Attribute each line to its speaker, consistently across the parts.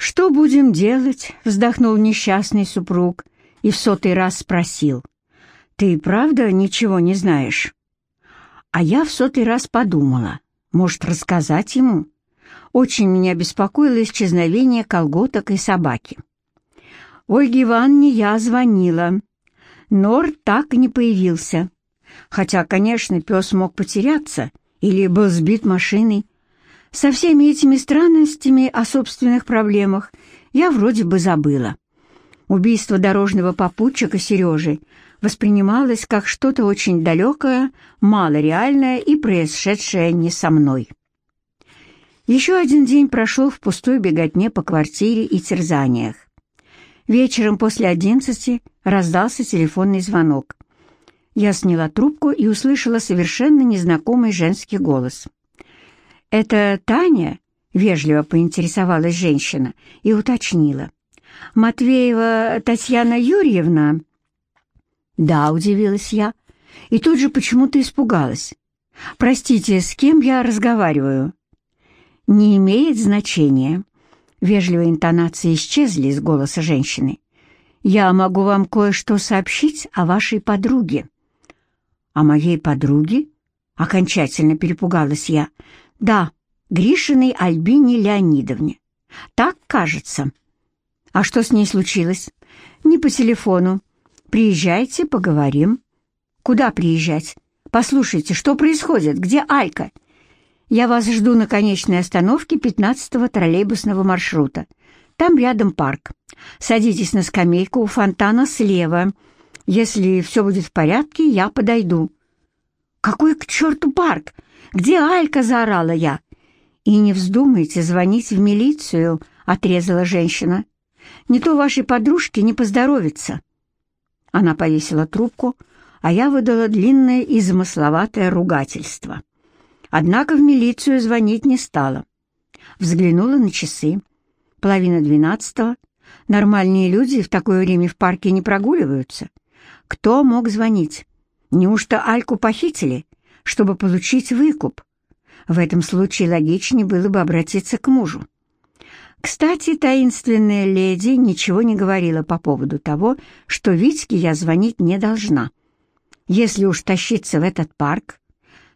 Speaker 1: «Что будем делать?» — вздохнул несчастный супруг и в сотый раз спросил. «Ты правда ничего не знаешь?» А я в сотый раз подумала, может, рассказать ему? Очень меня беспокоило исчезновение колготок и собаки. Ольге Ивановне я звонила. Нор так и не появился. Хотя, конечно, пес мог потеряться или был сбит машиной. Со всеми этими странностями о собственных проблемах я вроде бы забыла. Убийство дорожного попутчика Сережи воспринималось как что-то очень далекое, малореальное и происшедшее не со мной. Еще один день прошел в пустой беготне по квартире и терзаниях. Вечером после одиннадцати раздался телефонный звонок. Я сняла трубку и услышала совершенно незнакомый женский голос. «Это Таня?» — вежливо поинтересовалась женщина и уточнила. «Матвеева Татьяна Юрьевна?» «Да», — удивилась я, и тут же почему-то испугалась. «Простите, с кем я разговариваю?» «Не имеет значения». Вежливые интонации исчезли из голоса женщины. «Я могу вам кое-что сообщить о вашей подруге». «О моей подруге?» — окончательно перепугалась я. «Да, Гришиной Альбине Леонидовне. Так кажется». «А что с ней случилось?» «Не по телефону. Приезжайте, поговорим». «Куда приезжать? Послушайте, что происходит? Где Алька?» «Я вас жду на конечной остановке 15-го троллейбусного маршрута. Там рядом парк. Садитесь на скамейку у фонтана слева. Если все будет в порядке, я подойду». «Какой к черту парк? Где Алька?» — заорала я. «И не вздумайте звонить в милицию», — отрезала женщина. «Не то вашей подружке не поздоровится». Она повесила трубку, а я выдала длинное и замысловатое ругательство. Однако в милицию звонить не стала. Взглянула на часы. Половина двенадцатого. Нормальные люди в такое время в парке не прогуливаются. Кто мог звонить? Неужто Альку похитили, чтобы получить выкуп? В этом случае логичнее было бы обратиться к мужу. Кстати, таинственная леди ничего не говорила по поводу того, что Витьке я звонить не должна. Если уж тащиться в этот парк,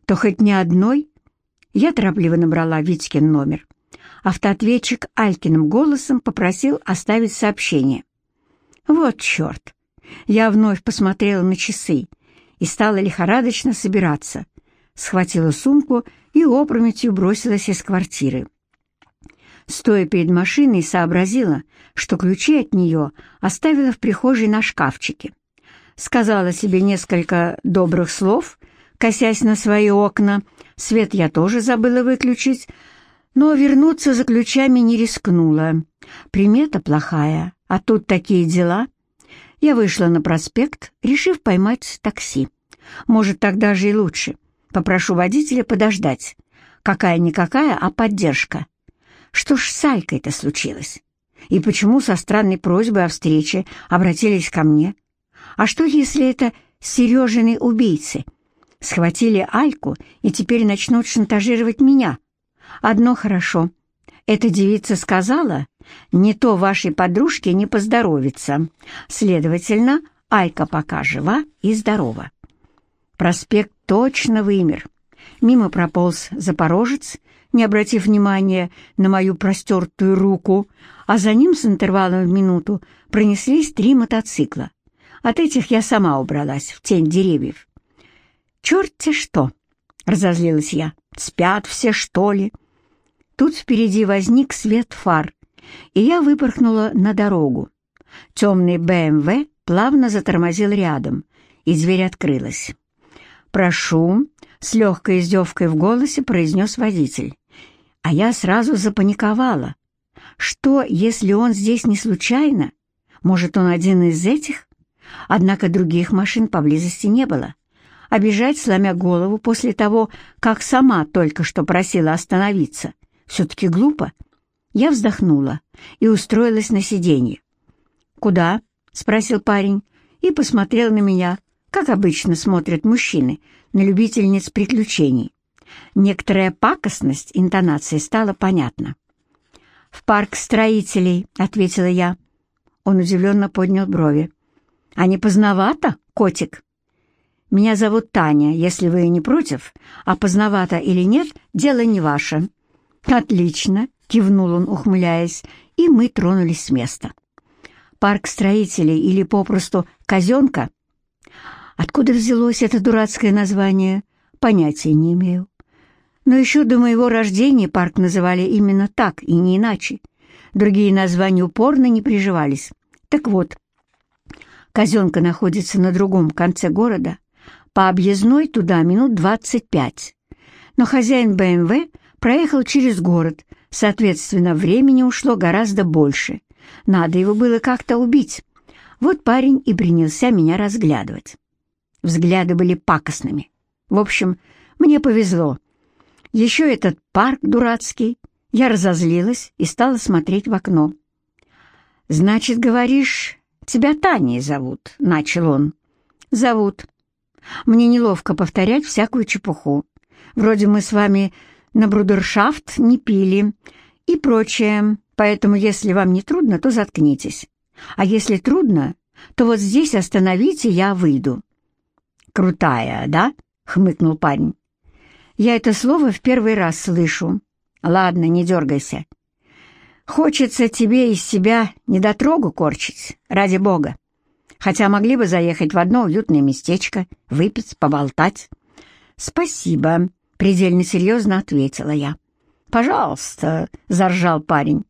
Speaker 1: то хоть не одной. Я торопливо набрала Витькин номер. Автоответчик Алькиным голосом попросил оставить сообщение. Вот черт! Я вновь посмотрела на часы и стала лихорадочно собираться. Схватила сумку и опрометью бросилась из квартиры. Стоя перед машиной, сообразила, что ключи от нее оставила в прихожей на шкафчике. Сказала себе несколько добрых слов, косясь на свои окна. Свет я тоже забыла выключить, но вернуться за ключами не рискнула. Примета плохая, а тут такие дела. Я вышла на проспект, решив поймать такси. Может, тогда же и лучше. Попрошу водителя подождать. Какая-никакая, а поддержка. Что ж с Алькой-то случилось? И почему со странной просьбой о встрече обратились ко мне? А что, если это Сережины убийцы? Схватили Альку и теперь начнут шантажировать меня. Одно хорошо. Эта девица сказала, не то вашей подружке не поздоровится. Следовательно, Алька пока жива и здорова. Проспект точно вымер. Мимо прополз запорожец не обратив внимания на мою простертую руку, а за ним с интервалом в минуту пронеслись три мотоцикла. От этих я сама убралась в тень деревьев. «Черт-те что!» — разозлилась я. «Спят все, что ли?» Тут впереди возник свет фар, и я выпорхнула на дорогу. Темный БМВ плавно затормозил рядом, и дверь открылась. «Прошу», — с легкой издевкой в голосе произнес водитель. А я сразу запаниковала. Что, если он здесь не случайно? Может, он один из этих? Однако других машин поблизости не было. Обежать, сломя голову, после того, как сама только что просила остановиться, все-таки глупо. Я вздохнула и устроилась на сиденье. «Куда?» — спросил парень и посмотрел на меня, как обычно смотрят мужчины на любительниц приключений. Некоторая пакостность интонации стала понятна. «В парк строителей», — ответила я. Он удивленно поднял брови. «А не поздновато, котик?» «Меня зовут Таня, если вы не против, а поздновато или нет, дело не ваше». «Отлично», — кивнул он, ухмыляясь, и мы тронулись с места. «Парк строителей или попросту казенка?» Откуда взялось это дурацкое название, понятия не имею. Но еще до моего рождения парк называли именно так и не иначе. Другие названия упорно не приживались. Так вот, казенка находится на другом конце города, по объездной туда минут 25. Но хозяин БМВ проехал через город, соответственно, времени ушло гораздо больше. Надо его было как-то убить. Вот парень и принялся меня разглядывать. Взгляды были пакостными. В общем, мне повезло. Еще этот парк дурацкий. Я разозлилась и стала смотреть в окно. «Значит, говоришь, тебя Таней зовут?» — начал он. «Зовут. Мне неловко повторять всякую чепуху. Вроде мы с вами на брудершафт не пили и прочее, поэтому если вам не трудно, то заткнитесь. А если трудно, то вот здесь остановите, я выйду». «Крутая, да?» — хмыкнул парень. «Я это слово в первый раз слышу. Ладно, не дергайся. Хочется тебе из себя недотрогу корчить, ради бога. Хотя могли бы заехать в одно уютное местечко, выпить, поболтать». «Спасибо», — предельно серьезно ответила я. «Пожалуйста», — заржал парень.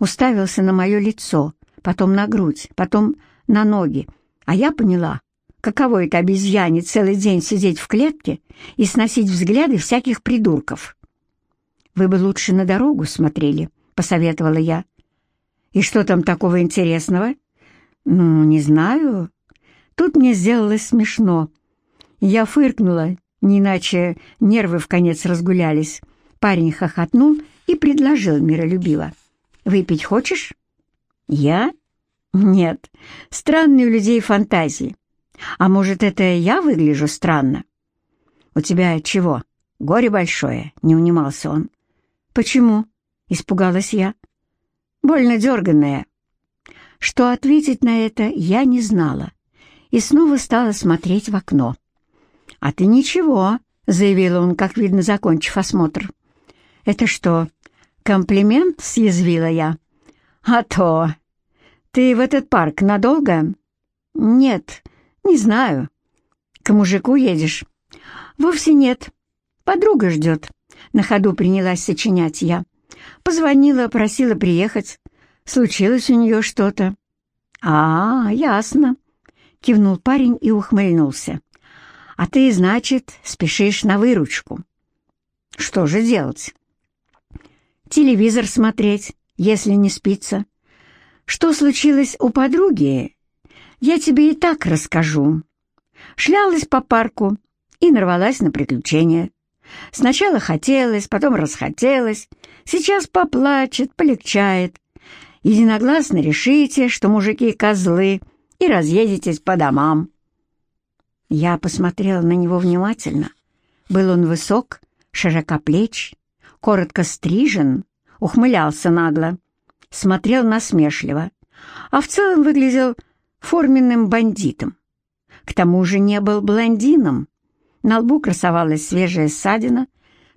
Speaker 1: Уставился на мое лицо, потом на грудь, потом на ноги, а я поняла, каково это обезьяне целый день сидеть в клетке и сносить взгляды всяких придурков. «Вы бы лучше на дорогу смотрели», — посоветовала я. «И что там такого интересного?» «Ну, не знаю. Тут мне сделалось смешно. Я фыркнула, не иначе нервы в конец разгулялись. Парень хохотнул и предложил миролюбиво. «Выпить хочешь?» «Я?» «Нет. Странные у людей фантазии. А может, это я выгляжу странно?» «У тебя чего? Горе большое?» — не унимался он. «Почему?» — испугалась я. «Больно дерганная». Что ответить на это, я не знала, и снова стала смотреть в окно. «А ты ничего», — заявил он, как видно, закончив осмотр. «Это что, комплимент?» — съязвила я. «А то! Ты в этот парк надолго?» «Нет, не знаю. К мужику едешь?» «Вовсе нет. Подруга ждет». На ходу принялась сочинять я. Позвонила, просила приехать. Случилось у нее что-то. «А, ясно», — кивнул парень и ухмыльнулся. «А ты, значит, спешишь на выручку». «Что же делать?» «Телевизор смотреть, если не спится. Что случилось у подруги, я тебе и так расскажу. Шлялась по парку и нарвалась на приключения. Сначала хотелось, потом расхотелось, сейчас поплачет, полегчает. Единогласно решите, что мужики козлы, и разъедетесь по домам. Я посмотрела на него внимательно. Был он высок, широкоплеч, коротко стрижен, ухмылялся нагло, смотрел насмешливо, а в целом выглядел форменным бандитом. К тому же не был блондином. На лбу красовалась свежая ссадина,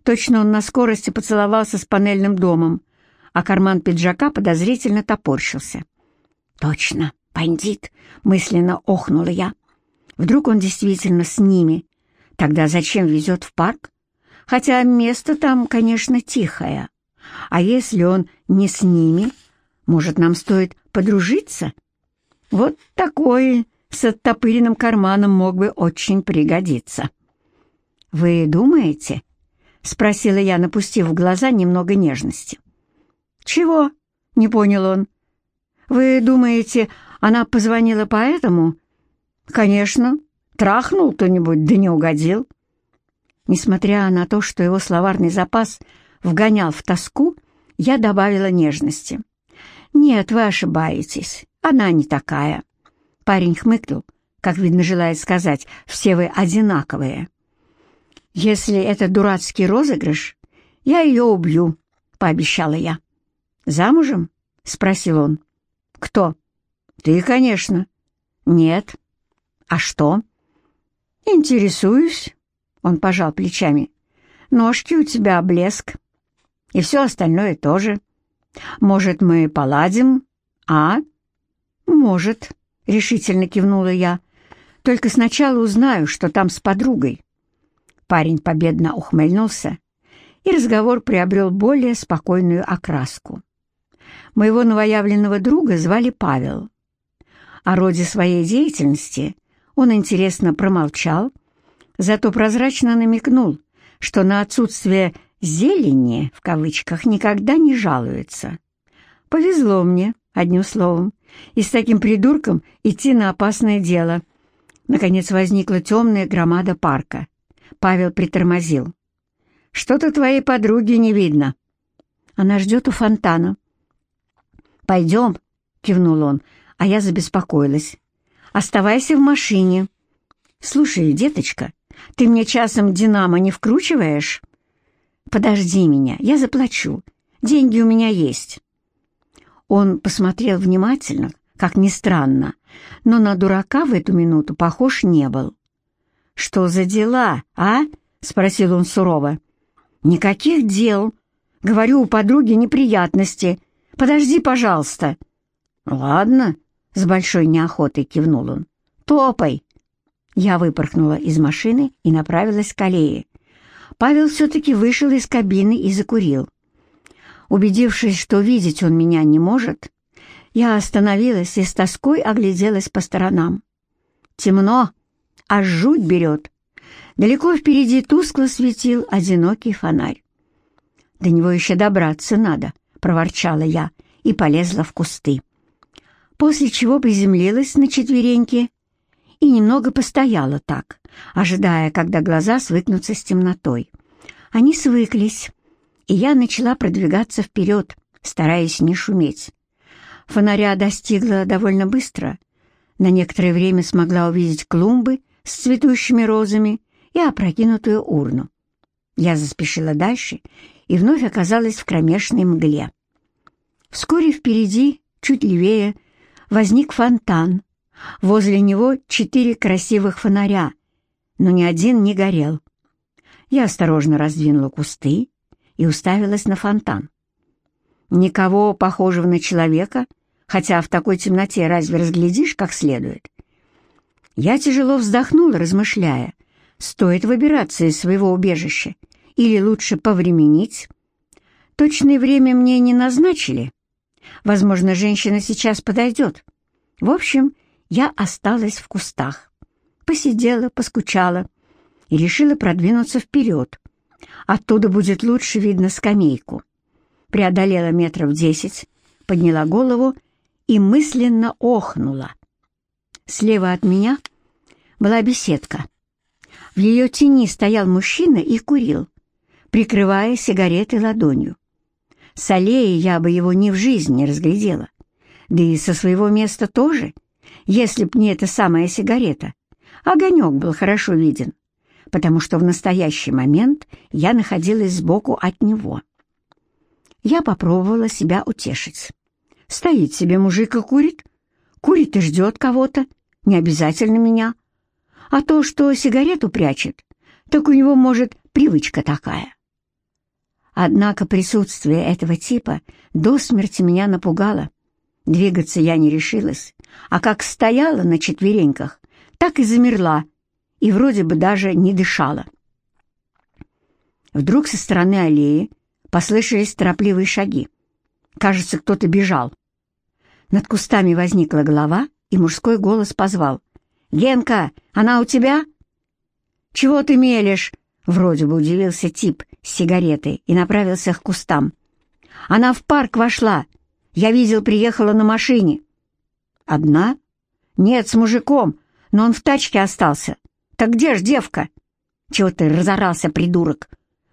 Speaker 1: точно он на скорости поцеловался с панельным домом, а карман пиджака подозрительно топорщился. «Точно, бандит!» — мысленно охнула я. «Вдруг он действительно с ними? Тогда зачем везет в парк? Хотя место там, конечно, тихое. А если он не с ними, может, нам стоит подружиться?» Вот такой с оттопыренным карманом мог бы очень пригодиться. «Вы думаете?» — спросила я, напустив в глаза немного нежности. «Чего?» — не понял он. «Вы думаете, она позвонила поэтому?» «Конечно. Трахнул кто-нибудь, да не угодил». Несмотря на то, что его словарный запас вгонял в тоску, я добавила нежности. «Нет, вы ошибаетесь. Она не такая». Парень хмыкнул, как видно, желает сказать, «все вы одинаковые». «Если это дурацкий розыгрыш, я ее убью», — пообещала я. «Замужем?» — спросил он. «Кто?» «Ты, конечно». «Нет». «А что?» «Интересуюсь», — он пожал плечами. «Ножки у тебя блеск. И все остальное тоже. Может, мы поладим, а?» «Может», — решительно кивнула я. «Только сначала узнаю, что там с подругой». Парень победно ухмыльнулся, и разговор приобрел более спокойную окраску. Моего новоявленного друга звали Павел. О роде своей деятельности он интересно промолчал, зато прозрачно намекнул, что на отсутствие «зелени» в кавычках никогда не жалуется. Повезло мне, одним словом, и с таким придурком идти на опасное дело. Наконец возникла темная громада парка. Павел притормозил. «Что-то твоей подруги не видно». «Она ждет у фонтана». «Пойдем», — кивнул он, а я забеспокоилась. «Оставайся в машине». «Слушай, деточка, ты мне часом «Динамо» не вкручиваешь?» «Подожди меня, я заплачу. Деньги у меня есть». Он посмотрел внимательно, как ни странно, но на дурака в эту минуту похож не был. «Что за дела, а?» — спросил он сурово. «Никаких дел. Говорю, у подруги неприятности. Подожди, пожалуйста». «Ладно», — с большой неохотой кивнул он. «Топай». Я выпорхнула из машины и направилась к аллее. Павел все-таки вышел из кабины и закурил. Убедившись, что видеть он меня не может, я остановилась и с тоской огляделась по сторонам. Темно, аж жуть берет. Далеко впереди тускло светил одинокий фонарь. «До него еще добраться надо», — проворчала я и полезла в кусты. После чего приземлилась на четвереньки и немного постояла так, ожидая, когда глаза свыкнутся с темнотой. Они свыклись, и я начала продвигаться вперед, стараясь не шуметь. Фонаря достигла довольно быстро. На некоторое время смогла увидеть клумбы с цветущими розами и опрокинутую урну. Я заспешила дальше и вновь оказалась в кромешной мгле. Вскоре впереди, чуть левее, возник фонтан. Возле него четыре красивых фонаря, но ни один не горел. Я осторожно раздвинула кусты и уставилась на фонтан. Никого похожего на человека, хотя в такой темноте разве разглядишь как следует? Я тяжело вздохнула, размышляя, стоит выбираться из своего убежища или лучше повременить. Точное время мне не назначили. Возможно, женщина сейчас подойдет. В общем, я осталась в кустах. Посидела, поскучала и решила продвинуться вперед, Оттуда будет лучше видно скамейку. Преодолела метров десять, подняла голову и мысленно охнула. Слева от меня была беседка. В ее тени стоял мужчина и курил, прикрывая сигаретой ладонью. С аллеи я бы его ни в жизни не разглядела. Да и со своего места тоже, если б не эта самая сигарета. Огонек был хорошо виден потому что в настоящий момент я находилась сбоку от него. Я попробовала себя утешить. Стоит себе мужик и курит. Курит и ждет кого-то, не обязательно меня. А то, что сигарету прячет, так у него, может, привычка такая. Однако присутствие этого типа до смерти меня напугало. Двигаться я не решилась, а как стояла на четвереньках, так и замерла, и вроде бы даже не дышала. Вдруг со стороны аллеи послышались торопливые шаги. Кажется, кто-то бежал. Над кустами возникла голова, и мужской голос позвал. «Генка, она у тебя?» «Чего ты мелешь?» Вроде бы удивился тип с сигаретой и направился к кустам. «Она в парк вошла. Я видел, приехала на машине». «Одна?» «Нет, с мужиком, но он в тачке остался. «Так где ж девка?» «Чего ты разорался, придурок?»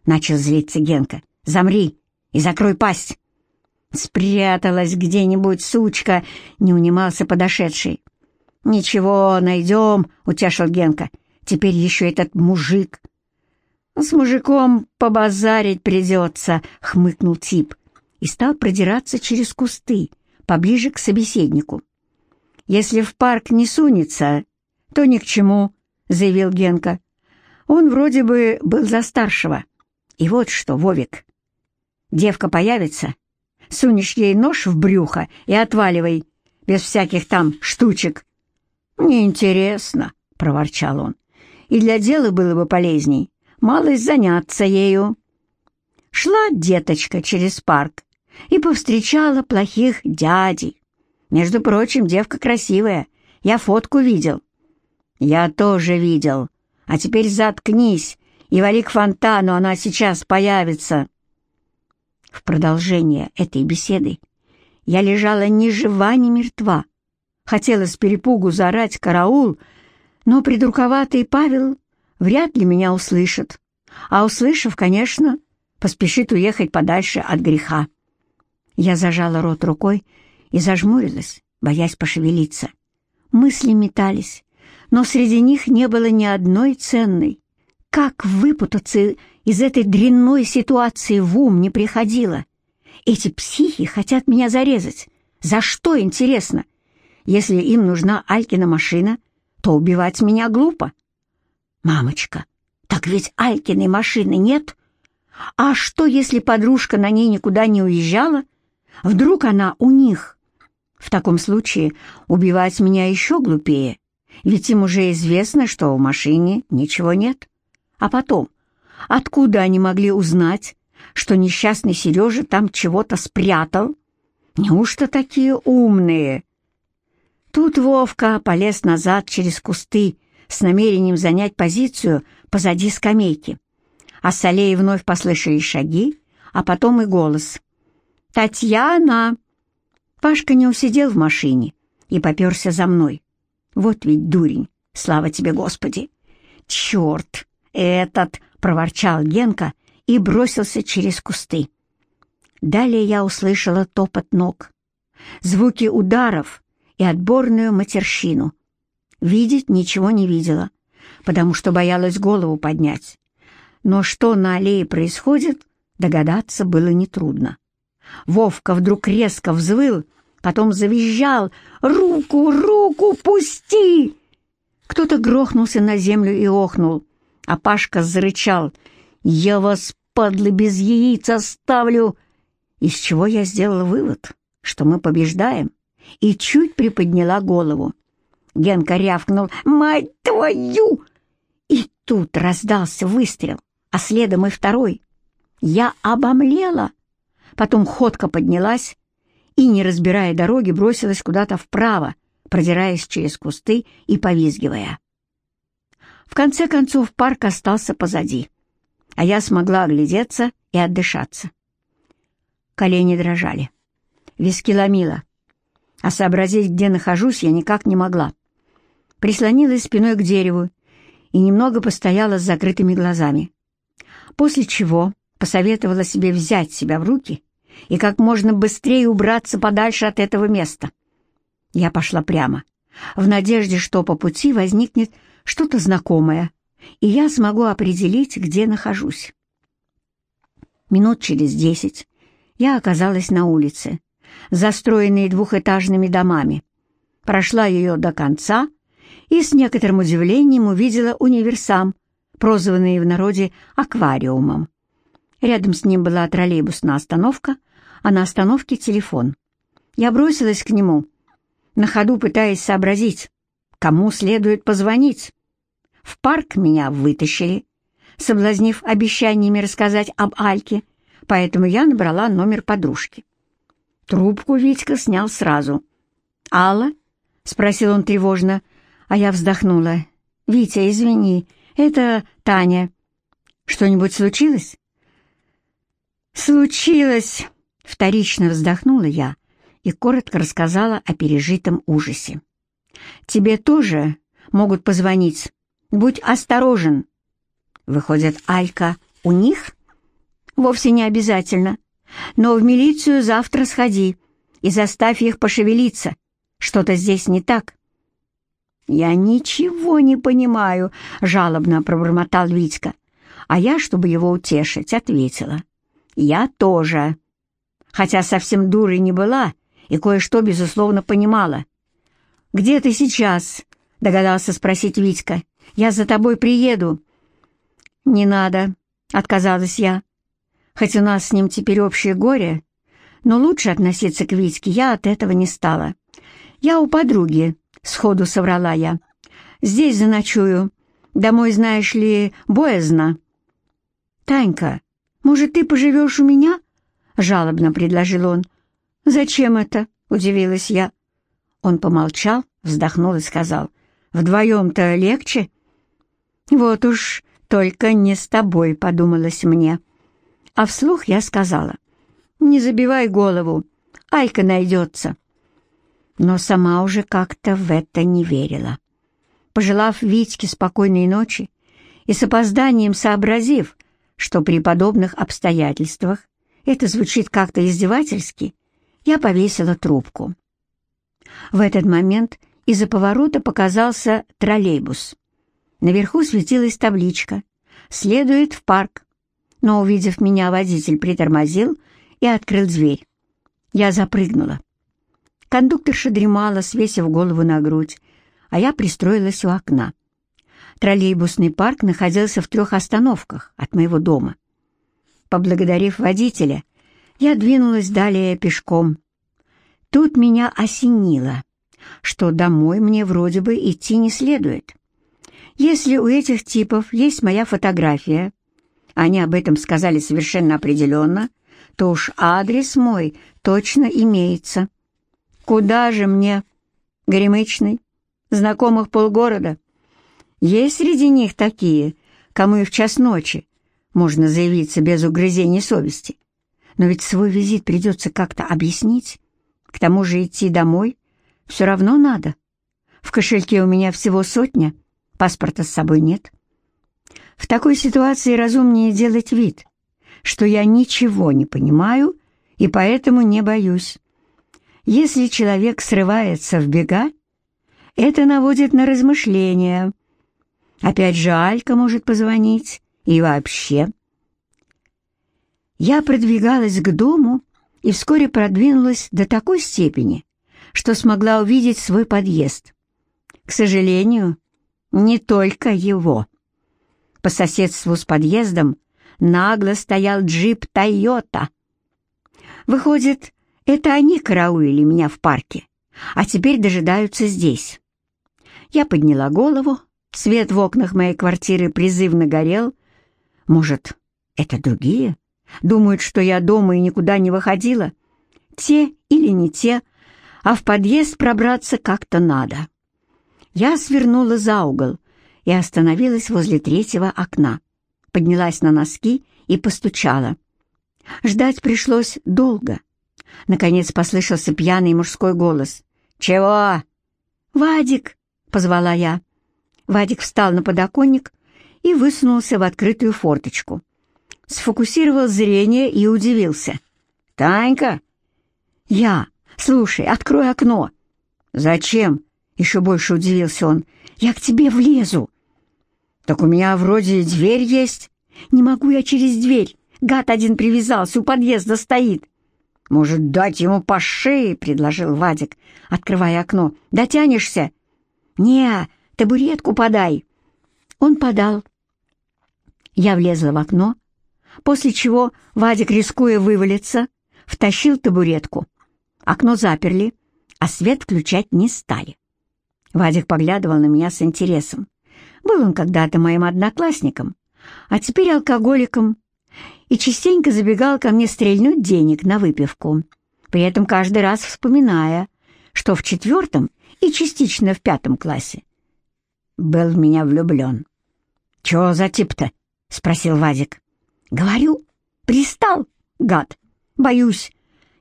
Speaker 1: Начал злиться Генка. «Замри и закрой пасть!» «Спряталась где-нибудь, сучка!» — не унимался подошедший. «Ничего, найдем!» — утешил Генка. «Теперь еще этот мужик!» «С мужиком побазарить придется!» — хмыкнул тип и стал продираться через кусты, поближе к собеседнику. «Если в парк не сунется, то ни к чему», — заявил Генка. Он вроде бы был за старшего. И вот что, Вовик, девка появится, сунешь ей нож в брюхо и отваливай, без всяких там штучек. «Неинтересно», — проворчал он, — «и для дела было бы полезней малость заняться ею». Шла деточка через парк и повстречала плохих дядей. Между прочим, девка красивая, я фотку видел. Я тоже видел. А теперь заткнись и вали к фонтану, она сейчас появится. В продолжение этой беседы я лежала ни жива, ни мертва. Хотела с перепугу заорать «караул», но придурковатый Павел вряд ли меня услышит. А услышав, конечно, поспешит уехать подальше от греха. Я зажала рот рукой и зажмурилась, боясь пошевелиться. Мысли метались, но среди них не было ни одной ценной. Как выпутаться из этой дрянной ситуации в ум не приходило. Эти психи хотят меня зарезать. За что, интересно? Если им нужна Алькина машина, то убивать меня глупо. Мамочка, так ведь Алькиной машины нет. А что, если подружка на ней никуда не уезжала? Вдруг она у них? В таком случае убивать меня еще глупее, ведь им уже известно, что в машине ничего нет. А потом, откуда они могли узнать, что несчастный Сережа там чего-то спрятал? Неужто такие умные? Тут Вовка полез назад через кусты с намерением занять позицию позади скамейки. А с аллеи вновь послышались шаги, а потом и голос. «Татьяна!» Пашка не усидел в машине и поперся за мной. Вот ведь дурень, слава тебе, Господи! «Черт! Этот!» — проворчал Генка и бросился через кусты. Далее я услышала топот ног, звуки ударов и отборную матерщину. Видеть ничего не видела, потому что боялась голову поднять. Но что на аллее происходит, догадаться было нетрудно. Вовка вдруг резко взвыл, потом завизжал «Руку, руку, пусти!» Кто-то грохнулся на землю и охнул, а Пашка зарычал «Я вас, падлы, без яиц оставлю!» Из чего я сделала вывод, что мы побеждаем, и чуть приподняла голову. Генка рявкнул «Мать твою!» И тут раздался выстрел, а следом и второй. Я обомлела. Потом ходка поднялась и, не разбирая дороги, бросилась куда-то вправо, продираясь через кусты и повизгивая. В конце концов парк остался позади, а я смогла оглядеться и отдышаться. Колени дрожали, виски ломило, а сообразить, где нахожусь, я никак не могла. Прислонилась спиной к дереву и немного постояла с закрытыми глазами, после чего посоветовала себе взять себя в руки и как можно быстрее убраться подальше от этого места. Я пошла прямо, в надежде, что по пути возникнет что-то знакомое, и я смогу определить, где нахожусь. Минут через десять я оказалась на улице, застроенной двухэтажными домами. Прошла ее до конца и с некоторым удивлением увидела универсам, прозванный в народе аквариумом. Рядом с ним была троллейбусная остановка, а на остановке телефон. Я бросилась к нему, на ходу пытаясь сообразить, кому следует позвонить. В парк меня вытащили, соблазнив обещаниями рассказать об Альке, поэтому я набрала номер подружки. Трубку Витька снял сразу. «Алла?» — спросил он тревожно, а я вздохнула. «Витя, извини, это Таня. Что-нибудь случилось?» «Случилось!» — вторично вздохнула я и коротко рассказала о пережитом ужасе. «Тебе тоже могут позвонить. Будь осторожен». «Выходит, Алька у них?» «Вовсе не обязательно. Но в милицию завтра сходи и заставь их пошевелиться. Что-то здесь не так». «Я ничего не понимаю», — жалобно пробормотал Витька. А я, чтобы его утешить, ответила. «Я тоже». хотя совсем дурой не была и кое-что, безусловно, понимала. «Где ты сейчас?» — догадался спросить Витька. «Я за тобой приеду». «Не надо», — отказалась я. «Хоть у нас с ним теперь общее горе, но лучше относиться к Витьке я от этого не стала. Я у подруги», — сходу соврала я. «Здесь заночую. Домой, знаешь ли, боязно». «Танька, может, ты поживешь у меня?» — жалобно предложил он. «Зачем это?» — удивилась я. Он помолчал, вздохнул и сказал. «Вдвоем-то легче?» «Вот уж только не с тобой», — подумалось мне. А вслух я сказала. «Не забивай голову, Айка найдется». Но сама уже как-то в это не верила. Пожелав Витьке спокойной ночи и с опозданием сообразив, что при подобных обстоятельствах это звучит как-то издевательски, я повесила трубку. В этот момент из-за поворота показался троллейбус. Наверху светилась табличка «Следует в парк». Но, увидев меня, водитель притормозил и открыл дверь. Я запрыгнула. Кондукторша дремала, свесив голову на грудь, а я пристроилась у окна. Троллейбусный парк находился в трех остановках от моего дома. Поблагодарив водителя, я двинулась далее пешком. Тут меня осенило, что домой мне вроде бы идти не следует. Если у этих типов есть моя фотография, они об этом сказали совершенно определенно, то уж адрес мой точно имеется. Куда же мне? Горемычный? Знакомых полгорода? Есть среди них такие, кому и в час ночи можно заявиться без угрызений совести. Но ведь свой визит придется как-то объяснить. К тому же идти домой все равно надо. В кошельке у меня всего сотня, паспорта с собой нет. В такой ситуации разумнее делать вид, что я ничего не понимаю и поэтому не боюсь. Если человек срывается в бега, это наводит на размышления. Опять же, Алька может позвонить, и вообще. Я продвигалась к дому и вскоре продвинулась до такой степени, что смогла увидеть свой подъезд. К сожалению, не только его. По соседству с подъездом нагло стоял джип «Тойота». Выходит, это они караулили меня в парке, а теперь дожидаются здесь. Я подняла голову, свет в окнах моей квартиры призывно горел. Может, это другие? Думают, что я дома и никуда не выходила? Те или не те, а в подъезд пробраться как-то надо. Я свернула за угол и остановилась возле третьего окна. Поднялась на носки и постучала. Ждать пришлось долго. Наконец послышался пьяный мужской голос. «Чего?» «Вадик!» — позвала я. Вадик встал на подоконник и высунулся в открытую форточку сфокусировал зрение и удивился. «Танька?» «Я. Слушай, открой окно». «Зачем?» — еще больше удивился он. «Я к тебе влезу». «Так у меня вроде дверь есть». «Не могу я через дверь. Гад один привязался, у подъезда стоит». «Может, дать ему по шее?» — предложил Вадик, открывая окно. «Дотянешься?» «Не, табуретку подай». Он подал. Я влезла в окно, после чего Вадик, рискуя вывалиться, втащил табуретку. Окно заперли, а свет включать не стали. Вадик поглядывал на меня с интересом. Был он когда-то моим одноклассником, а теперь алкоголиком, и частенько забегал ко мне стрельнуть денег на выпивку, при этом каждый раз вспоминая, что в четвертом и частично в пятом классе был в меня влюблен. «Чего за тип-то?» — спросил Вадик. Говорю, пристал, гад. Боюсь,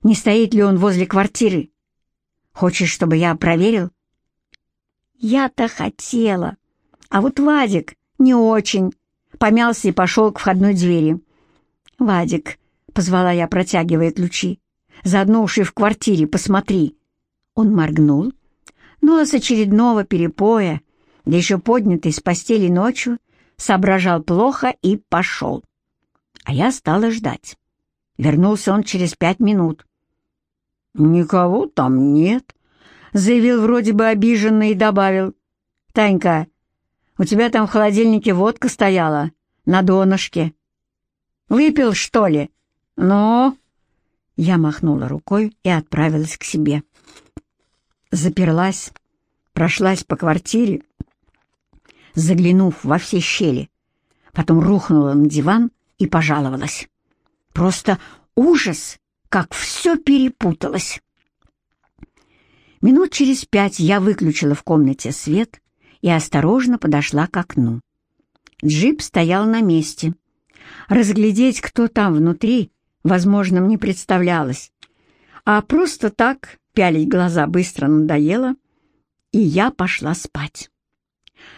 Speaker 1: не стоит ли он возле квартиры. Хочешь, чтобы я проверил? Я-то хотела. А вот Вадик не очень. Помялся и пошел к входной двери. «Вадик», — позвала я, протягивая ключи, — «заодно уж и в квартире посмотри». Он моргнул, но с очередного перепоя, да еще поднятый с постели ночью, соображал плохо и пошел а я стала ждать. Вернулся он через пять минут. «Никого там нет», — заявил вроде бы обиженно и добавил. «Танька, у тебя там в холодильнике водка стояла, на донышке. Выпил, что ли? Ну?» Я махнула рукой и отправилась к себе. Заперлась, прошлась по квартире, заглянув во все щели, потом рухнула на диван и пожаловалась. Просто ужас, как все перепуталось. Минут через пять я выключила в комнате свет и осторожно подошла к окну. Джип стоял на месте. Разглядеть, кто там внутри, возможно, не представлялось. А просто так пялить глаза быстро надоело, и я пошла спать.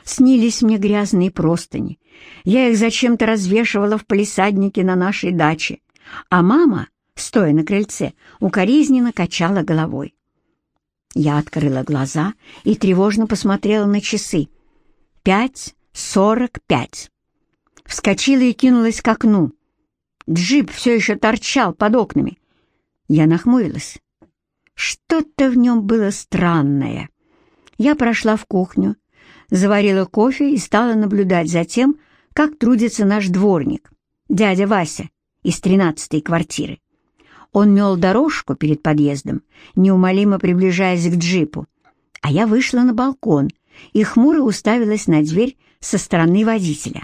Speaker 1: Снились мне грязные простыни. Я их зачем-то развешивала в палисаднике на нашей даче, а мама, стоя на крыльце, укоризненно качала головой. Я открыла глаза и тревожно посмотрела на часы. Пять сорок пять. Вскочила и кинулась к окну. Джип все еще торчал под окнами. Я нахмурилась. Что-то в нем было странное. Я прошла в кухню, заварила кофе и стала наблюдать за тем, как трудится наш дворник, дядя Вася из тринадцатой квартиры. Он мел дорожку перед подъездом, неумолимо приближаясь к джипу, а я вышла на балкон и хмуро уставилась на дверь со стороны водителя.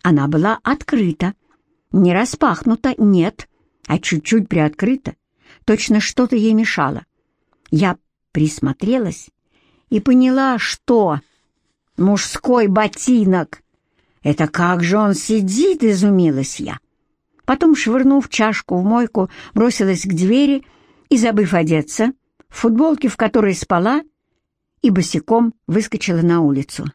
Speaker 1: Она была открыта, не распахнута, нет, а чуть-чуть приоткрыта, точно что-то ей мешало. Я присмотрелась и поняла, что мужской ботинок. Это как же он сидит, изумилась я. Потом, швырнув чашку в мойку, бросилась к двери и, забыв одеться, в футболке, в которой спала, и босиком выскочила на улицу.